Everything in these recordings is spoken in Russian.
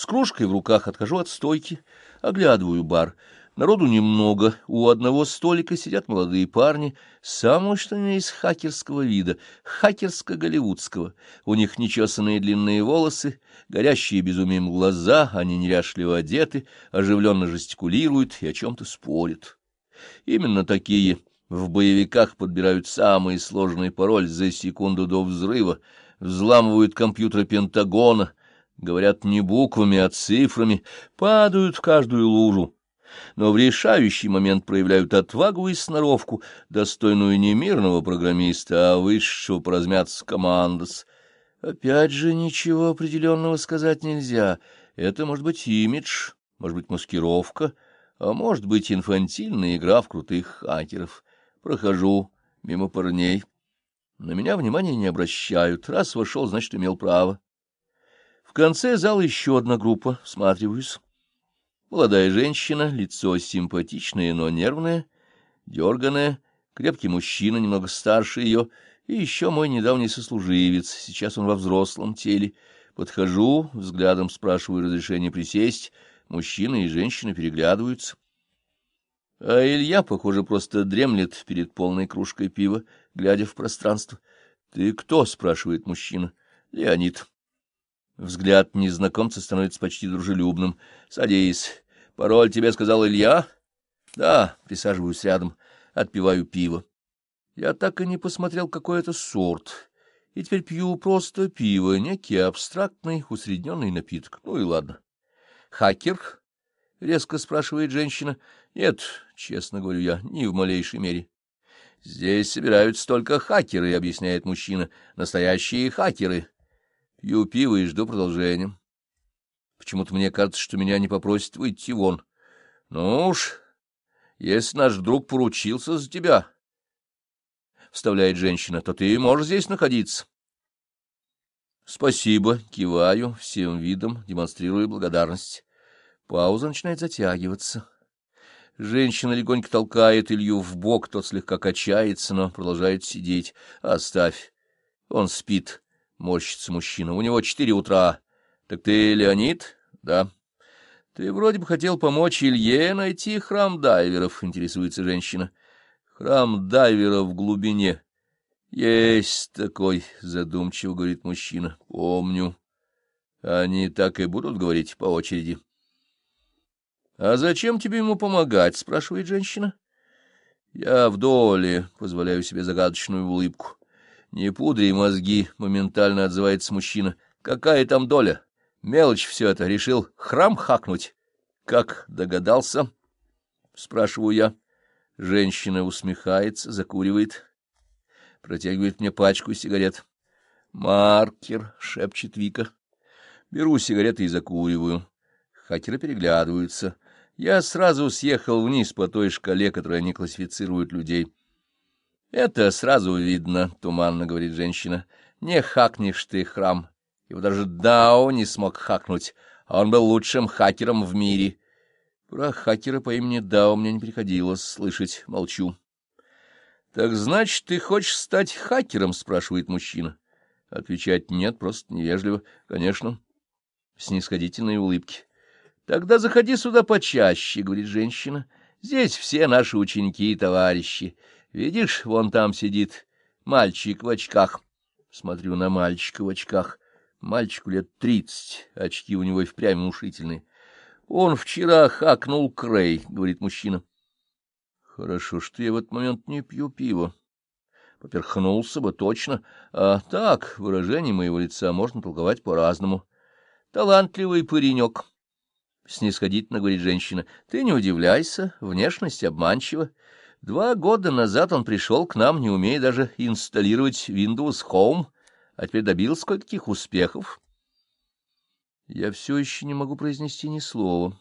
С кружкой в руках отхожу от стойки, оглядываю бар. Народу немного, у одного столика сидят молодые парни, самого что ни из хакерского вида, хакерско-голливудского. У них нечесанные длинные волосы, горящие безумием глаза, они неряшливо одеты, оживленно жестикулируют и о чем-то спорят. Именно такие в боевиках подбирают самый сложный пароль за секунду до взрыва, взламывают компьютер Пентагона, говорят не буквами, а цифрами, падают в каждую лужу, но в решающий момент проявляют отвагу и сноровку, достойную не мирного программиста, а высшего по размяться командос. Опять же, ничего определенного сказать нельзя. Это может быть имидж, может быть маскировка, а может быть инфантильная игра в крутых хакеров. Прохожу мимо парней. На меня внимания не обращают. Раз вошел, значит, имел право. В конце зала еще одна группа. Всматриваюсь. Молодая женщина, лицо симпатичное, но нервное, дерганое, крепкий мужчина, немного старше ее, и еще мой недавний сослуживец. Сейчас он во взрослом теле. Подхожу, взглядом спрашиваю разрешение присесть. Мужчина и женщина переглядываются. А Илья, похоже, просто дремлет перед полной кружкой пива, глядя в пространство. — Ты кто? — спрашивает мужчина. — Леонид. Взгляд незнакомца становится почти дружелюбным. — Садись. Пароль тебе сказал Илья? — Да. Присаживаюсь рядом. Отпиваю пиво. Я так и не посмотрел, какой это сорт. И теперь пью просто пиво, некий абстрактный усредненный напиток. Ну и ладно. — Хакер? — резко спрашивает женщина. — Нет, честно говорю я, ни в малейшей мере. — Здесь собираются только хакеры, — объясняет мужчина. — Настоящие хакеры. Пью пиво и жду продолжения. Почему-то мне кажется, что меня не попросят выйти вон. Ну уж, если наш друг поручился за тебя, — вставляет женщина, — то ты можешь здесь находиться. Спасибо, киваю, всем видом, демонстрируя благодарность. Пауза начинает затягиваться. Женщина легонько толкает Илью в бок, тот слегка качается, но продолжает сидеть. Оставь. Он спит, морщится мужчина. У него четыре утра. Так ты Леонид? Да. Ты вроде бы хотел помочь Илье найти храм дайверов, интересуется женщина. Храм дайверов в глубине. Есть такой, задумчиво говорит мужчина. Помню. Они так и будут говорить по очереди. «А зачем тебе ему помогать?» — спрашивает женщина. «Я в доле», — позволяю себе загадочную улыбку. «Не пудри мозги», — моментально отзывается мужчина. «Какая там доля? Мелочь все это. Решил храм хакнуть». «Как догадался?» — спрашиваю я. Женщина усмехается, закуривает, протягивает мне пачку сигарет. «Маркер», — шепчет Вика. Беру сигареты и закуриваю. Хакеры переглядываются — я сразу съехал вниз по той шкале, которой они классифицируют людей. — Это сразу видно, — туманно говорит женщина. — Не хакнешь ты храм. Его даже Дао не смог хакнуть, а он был лучшим хакером в мире. Про хакера по имени Дао мне не приходилось слышать, молчу. — Так значит, ты хочешь стать хакером? — спрашивает мужчина. Отвечать нет, просто невежливо. — Конечно. Снисходительные улыбки. Тогда заходи сюда почаще, — говорит женщина. Здесь все наши ученики и товарищи. Видишь, вон там сидит мальчик в очках. Смотрю на мальчика в очках. Мальчику лет тридцать, очки у него и впрямь внушительные. Он вчера хакнул Крей, — говорит мужчина. Хорошо, что я в этот момент не пью пиво. Поперхнулся бы точно, а так выражение моего лица можно толковать по-разному. Талантливый паренек. — снисходительно говорит женщина. — Ты не удивляйся, внешность обманчива. Два года назад он пришел к нам, не умея даже инсталлировать Windows Home, а теперь добился кое-каких успехов. Я все еще не могу произнести ни слова.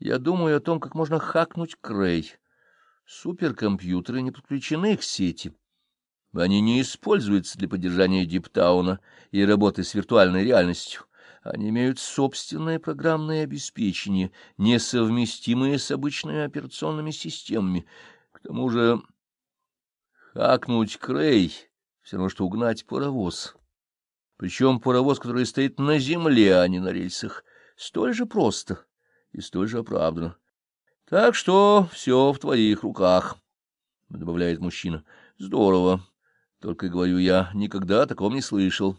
Я думаю о том, как можно хакнуть Крей. Суперкомпьютеры не подключены к сети. Они не используются для поддержания диптауна и работы с виртуальной реальностью. Они имеют собственное программное обеспечение, несовместимое с обычными операционными системами. К тому же хакнуть Крей — все равно, что угнать паровоз. Причем паровоз, который стоит на земле, а не на рельсах. столь же просто и столь же оправданно. Так что все в твоих руках, — добавляет мужчина. — Здорово. Только, говорю я, никогда о таком не слышал.